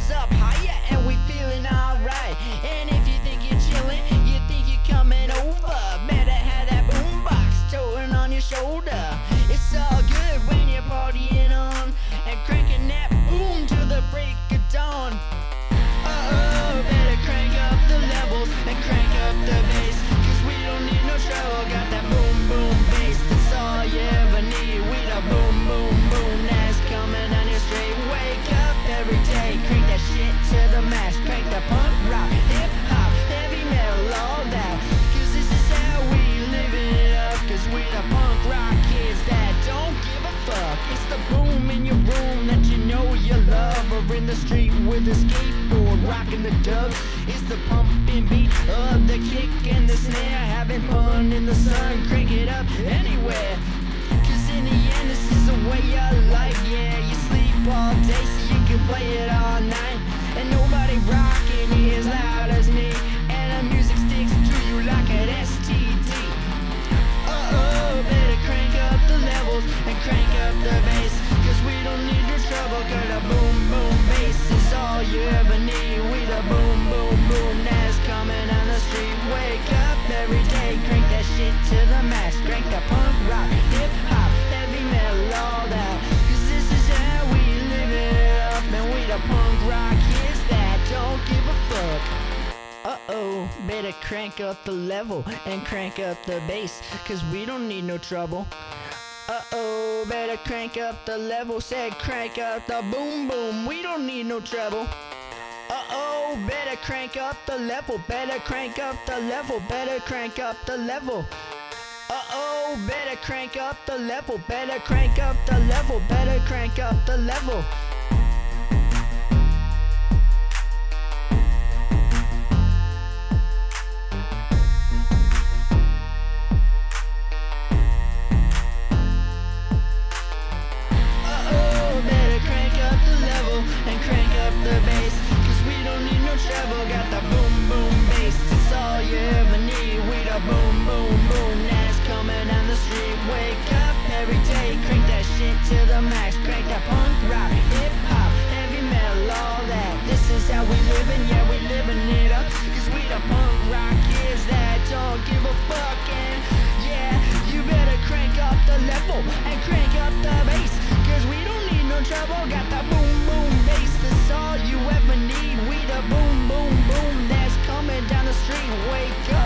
goes up higher and we feeling alright. And if you think you're chilling, you think you're coming over. Better have that boombox towing on your shoulder. It's all good when you're partying on and crazy. In the street with a skateboard, rocking the dub. It's the pumping beat of the kick and the snare. Having fun in the sun, crank it up anywhere. Cause in the end, this is the way of life. Yeah, you sleep all day so you can play it all to the max. Crank the punk rock, hip hop, heavy metal, all that. Cause this is how we live it up. And we the punk rock kids that don't give a fuck. Uh oh, better crank up the level and crank up the bass, cause we don't need no trouble. Uh oh, better crank up the level, said crank up the boom boom, we don't need no trouble. Uh oh, better crank up the level, better crank up the level, better crank up the level. Uh oh, better crank up the level, better crank up the level, better crank up the level. Got the boom boom bass. It's all you ever need. We the boom boom boom that's coming down the street. Wake up every day, crank that shit to the max. Crank that punk rock, hip hop, heavy metal, all that. This is how we living, yeah, we living it up. Cause we the punk rock kids that don't give a fuck. And yeah, you better crank up the level and crank up the bass. Cause we don't need no trouble. Got Wake up